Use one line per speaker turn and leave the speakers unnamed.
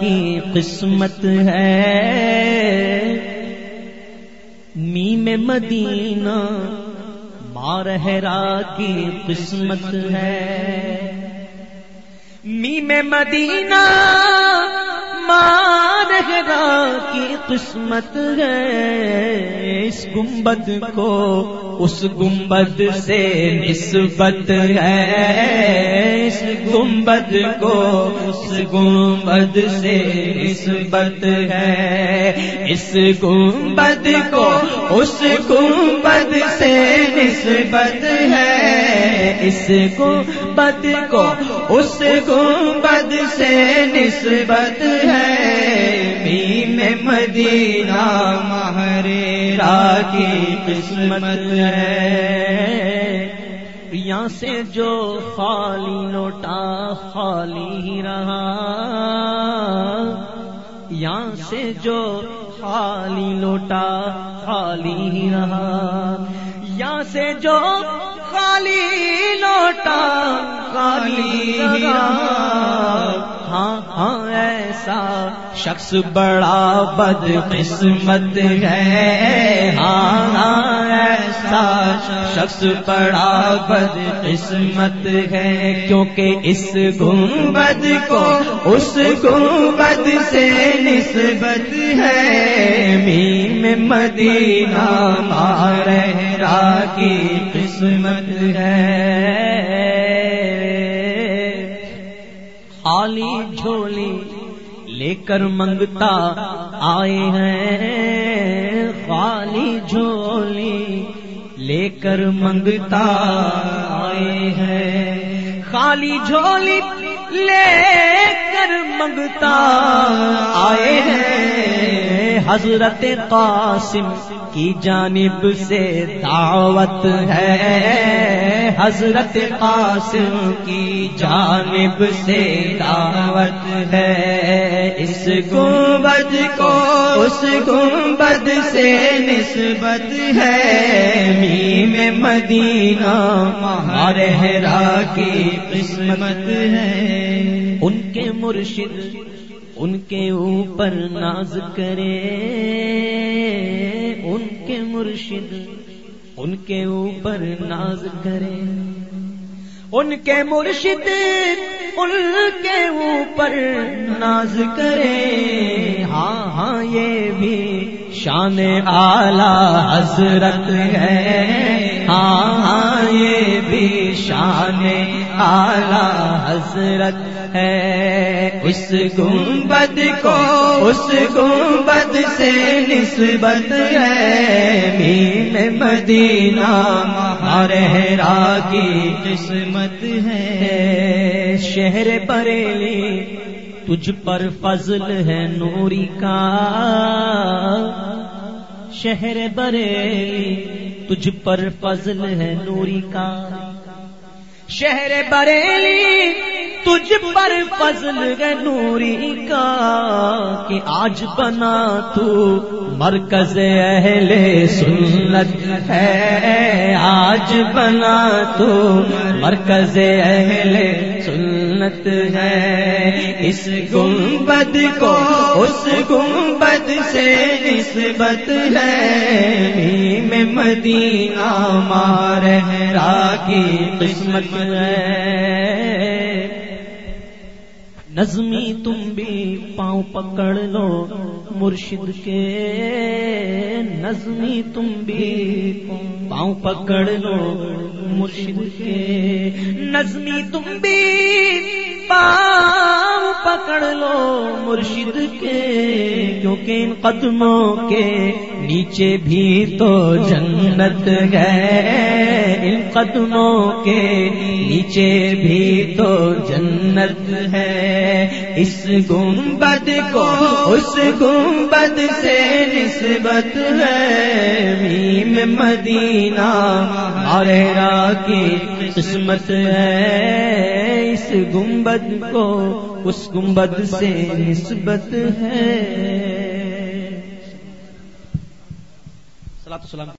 کی قسمت ہے۔ میم مدینہ مارہرا کی قسمت ہے۔ میم مدینہ مارہرا کی قسمت ہے اس گنبد کو، اس گنبد سے نسبت ہے۔ اس گنبد کو، اس گنبد سے نسبت ہے۔ اس گنبد کو، اس گنبد سے نسبت ہے۔ اس گنبد کو اس گنبد سے نسبت ہے۔ میں مدینہ مہرے کی قسمت ہے۔ یہاں سے جو خالی لوٹا، خالی ہی رہا۔ یہاں سے جو خالی لوٹا، خالی ہی رہا۔ یہاں سے جو خالی لوٹا خالی ہاں ہاں ایسا شخص بڑا بد قسمت ہے۔ ہاں ہاں ایسا شخص بڑا بد قسمت ہے۔ کیونکہ اس گنبد کو، اس گنبد سے نسبت ہے۔ میم مدینہ مارہرا کی قسمت ہے۔ خالی جھولی لے کر منگتا آئے ہیں خالی جھولی لے کر منگتا آئے ہیں۔ خالی جھولی لے کر منگتا آئے ہیں۔ حضرت قاسم کی جانب سے دعوت ہے۔ حضرت قاسم کی جانب سے دعوت ہے۔ اس گنبد کو، اس گنبد سے نسبت ہے۔ میم مدینہ مہارہرا کی قسمت ہے۔ ان کے مرشد، ان کے اوپر ناز کرے۔ ان کے مرشد ان کے اوپر ناز کرے ان کے مرشد ان کے اوپر ناز کرے ہاں ہاں یہ بھی شان آلہ حضرت ہے۔ ہاں ہاں یہ بھی شان آلہ حضرت ہے۔ اس گنبد کو، اس گنبد سے نسبت ہے۔ مین مدینہ مہارہرا کی قسمت ہے۔ شہر بریلی تجھ پر فضل ہے نوری کا۔ شہر بریلی، تجھ پر فضل ہے نوری کا۔ شہر بریلی تجھ پر فضل ہے نوری کا کہ آج بنا تو مرکز اہل سنت ہے۔ آج بنا تو مرکز اہل سنت ہے۔ اس گنبد کو اس گنبد سے نسبت ہے۔ میں مدینہ مارہرا کی قسمت ہے۔ نظمی تم بھی پاؤں پکڑ لو۔ مرشد کے نظمی تم بھی پاؤں پکڑ لو۔ مرشد کے نظمی تم بھی پاؤں پکڑ لو۔ مرشد کے کیونکہ ان قدموں کے نیچے بھی تو جنت ہے۔ ان قدموں کے نیچے بھی تو جنت ہے۔ اس گنبد کو، اس گنبد سے نسبت ہے میم مدینہ۔ مارہرا کی قسمت ہے اس گنبد کو، اس گنبد سے نسبت ہے۔ سلام۔